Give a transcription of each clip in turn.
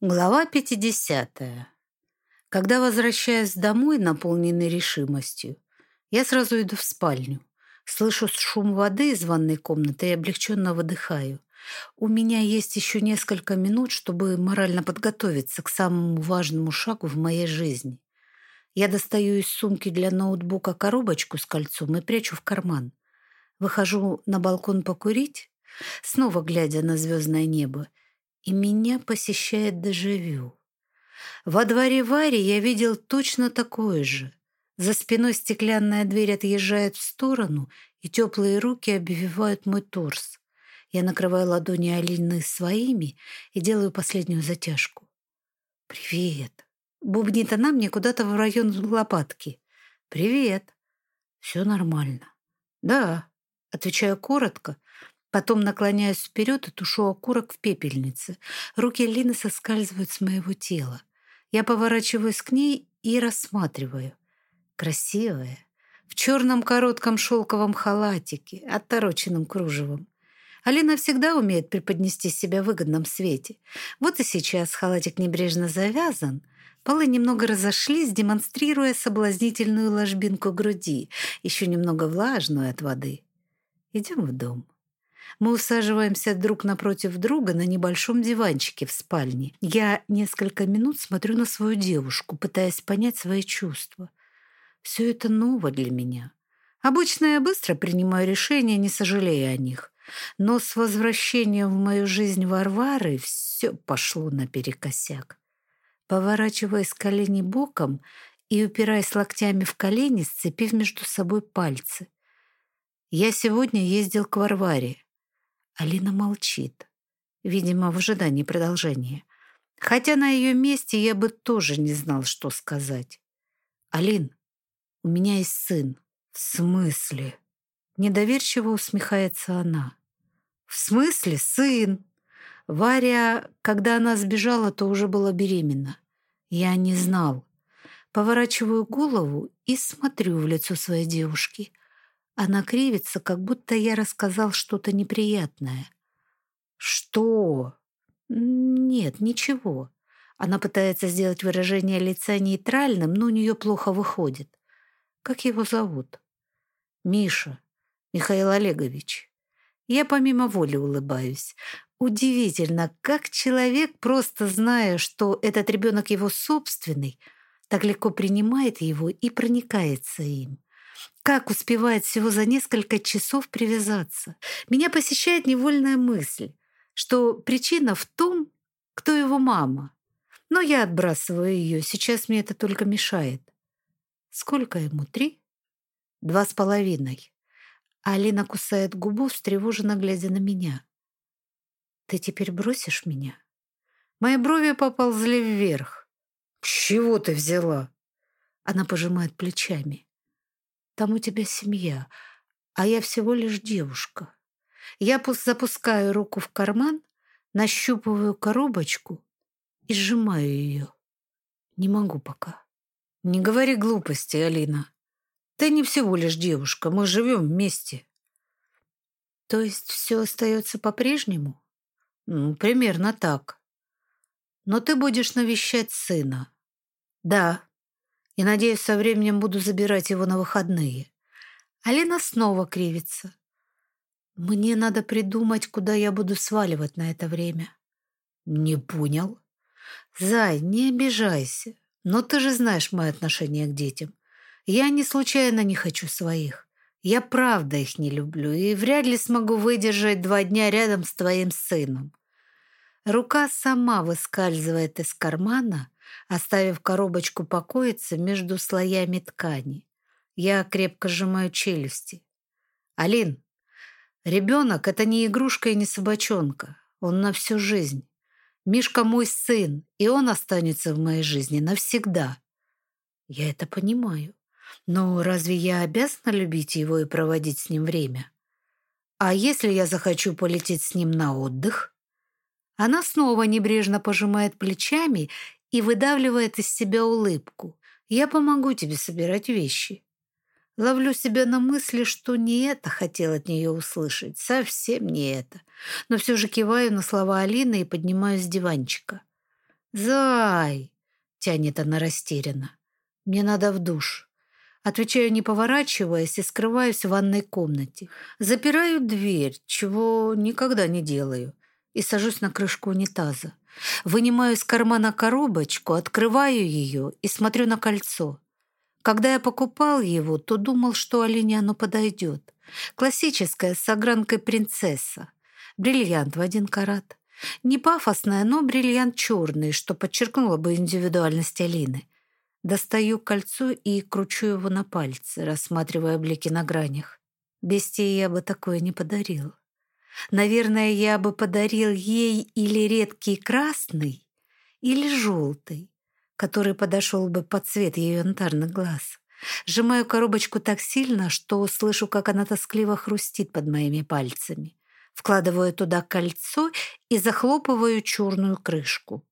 Глава 50. Когда возвращаюсь домой, наполненный решимостью, я сразу иду в спальню. Слышу шум воды из ванной комнаты и облегченно выдыхаю. У меня есть еще несколько минут, чтобы морально подготовиться к самому важному шагу в моей жизни. Я достаю из сумки для ноутбука коробочку с кольцом и прячу в карман. Выхожу на балкон покурить, снова глядя на звездное небо, и меня посещает дежавю. Во дворе Вари я видел точно такое же. За спиной стеклянная дверь отъезжает в сторону, и теплые руки обвивают мой торс. Я накрываю ладони Алины своими и делаю последнюю затяжку. «Привет!» Бубнит она мне куда-то в район лопатки. «Привет!» «Все нормально?» «Да», — отвечаю коротко, Потом наклоняюсь вперед и тушу окурок в пепельнице. Руки Лины соскальзывают с моего тела. Я поворачиваюсь к ней и рассматриваю. Красивая, в черном коротком шелковом халатике, оттороченном кружевом. Алина всегда умеет преподнести себя в выгодном свете. Вот и сейчас халатик небрежно завязан, полы немного разошлись, демонстрируя соблазнительную ложбинку груди, еще немного влажную от воды. Идем в дом. Мы усаживаемся друг напротив друга на небольшом диванчике в спальне. Я несколько минут смотрю на свою девушку, пытаясь понять свои чувства. Все это ново для меня. Обычно я быстро принимаю решения, не сожалея о них. Но с возвращением в мою жизнь Варвары все пошло наперекосяк. Поворачиваясь колени боком и упираясь локтями в колени, сцепив между собой пальцы. Я сегодня ездил к Варваре. Алина молчит, видимо, в ожидании продолжения. Хотя на ее месте я бы тоже не знал, что сказать. «Алин, у меня есть сын». «В смысле?» Недоверчиво усмехается она. «В смысле сын?» Варя, когда она сбежала, то уже была беременна. Я не знал. Поворачиваю голову и смотрю в лицо своей девушки. Она кривится, как будто я рассказал что-то неприятное. «Что?» «Нет, ничего». Она пытается сделать выражение лица нейтральным, но у нее плохо выходит. «Как его зовут?» «Миша. Михаил Олегович». Я помимо воли улыбаюсь. Удивительно, как человек, просто зная, что этот ребенок его собственный, так легко принимает его и проникается им. Как успевает всего за несколько часов привязаться? Меня посещает невольная мысль, что причина в том, кто его мама. Но я отбрасываю ее, сейчас мне это только мешает. Сколько ему? Три? Два с половиной. Алина кусает губу, встревоженно глядя на меня. «Ты теперь бросишь меня?» Мои брови поползли вверх. «С чего ты взяла?» Она пожимает плечами. Там у тебя семья, а я всего лишь девушка. Я запускаю руку в карман, нащупываю коробочку и сжимаю ее. Не могу пока. Не говори глупости, Алина. Ты не всего лишь девушка, мы живем вместе. То есть все остается по-прежнему? Ну, примерно так. Но ты будешь навещать сына. Да, и, надеюсь, со временем буду забирать его на выходные. Алина снова кривится. Мне надо придумать, куда я буду сваливать на это время. Не понял. Зай, не обижайся. Но ты же знаешь мое отношение к детям. Я не случайно не хочу своих. Я правда их не люблю и вряд ли смогу выдержать два дня рядом с твоим сыном. Рука сама выскальзывает из кармана, оставив коробочку покоиться между слоями ткани. Я крепко сжимаю челюсти. «Алин, ребенок — это не игрушка и не собачонка. Он на всю жизнь. Мишка мой сын, и он останется в моей жизни навсегда». Я это понимаю. Но разве я обязана любить его и проводить с ним время? А если я захочу полететь с ним на отдых? Она снова небрежно пожимает плечами и выдавливает из себя улыбку. «Я помогу тебе собирать вещи». Ловлю себя на мысли, что не это хотел от нее услышать, совсем не это. Но все же киваю на слова Алины и поднимаюсь с диванчика. «Зай!» — тянет она растерянно. «Мне надо в душ». Отвечаю, не поворачиваясь, и скрываюсь в ванной комнате. Запираю дверь, чего никогда не делаю, и сажусь на крышку унитаза. Вынимаю из кармана коробочку, открываю ее и смотрю на кольцо. Когда я покупал его, то думал, что Алине оно подойдет. Классическая с огранкой принцесса. Бриллиант в один карат. Не пафосная, но бриллиант черный, что подчеркнуло бы индивидуальность Алины. Достаю кольцо и кручу его на пальце, рассматривая блики на гранях. Бестии я бы такое не подарил. Наверное, я бы подарил ей или редкий красный, или желтый, который подошел бы под цвет ее янтарных глаз. Сжимаю коробочку так сильно, что слышу, как она тоскливо хрустит под моими пальцами. Вкладываю туда кольцо и захлопываю черную крышку.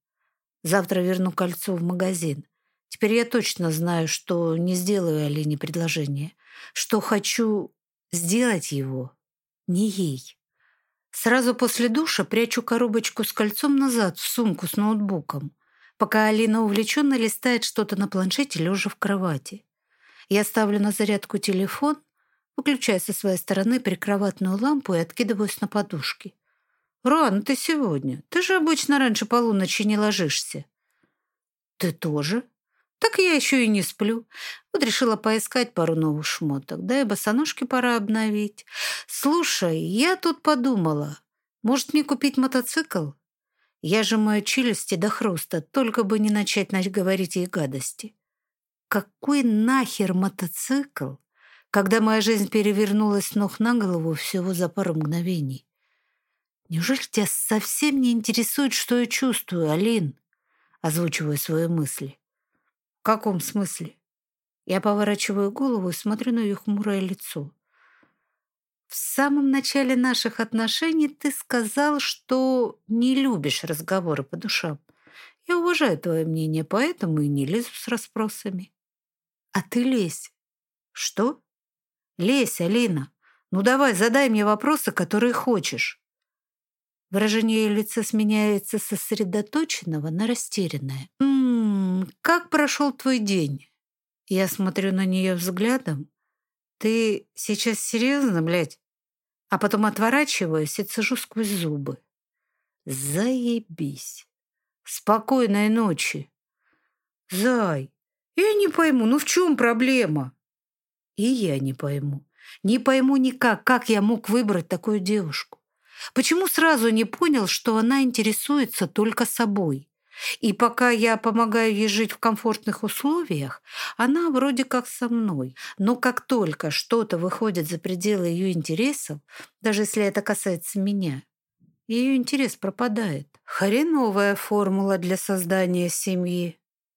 Завтра верну кольцо в магазин. Теперь я точно знаю, что не сделаю Алине предложение, что хочу сделать его не ей. Сразу после душа прячу коробочку с кольцом назад в сумку с ноутбуком, пока Алина увлеченно листает что-то на планшете, лежа в кровати. Я ставлю на зарядку телефон, выключаю со своей стороны прикроватную лампу и откидываюсь на подушки. «Рано ты сегодня. Ты же обычно раньше полуночи не ложишься». «Ты тоже?» «Так я еще и не сплю. Вот решила поискать пару новых шмоток. Да и босоножки пора обновить. Слушай, я тут подумала. Может, мне купить мотоцикл? Я сжимаю челюсти до хруста, только бы не начать говорить ей гадости. Какой нахер мотоцикл, когда моя жизнь перевернулась с ног на голову всего за пару мгновений? Неужели тебя совсем не интересует, что я чувствую, Алин? Озвучиваю свои мысли. Каком смысле? Я поворачиваю голову и смотрю на ее хмурое лицо. В самом начале наших отношений ты сказал, что не любишь разговоры по душам. Я уважаю твое мнение, поэтому и не лезу с расспросами. А ты лезь. Что? Лезь, Алина. Ну давай, задай мне вопросы, которые хочешь. Выражение ее лица сменяется со сосредоточенного на растерянное. «М-м, как прошел твой день?» Я смотрю на нее взглядом. «Ты сейчас серьезно, блядь?» А потом отворачиваюсь и цежу сквозь зубы. «Заебись! Спокойной ночи!» «Зай, я не пойму, ну в чем проблема? И я не пойму. Не пойму никак, как я мог выбрать такую девушку. Почему сразу не понял, что она интересуется только собой? И пока я помогаю ей жить в комфортных условиях, она вроде как со мной. Но как только что-то выходит за пределы ее интересов, даже если это касается меня, ее интерес пропадает. Хреновая формула для создания семьи.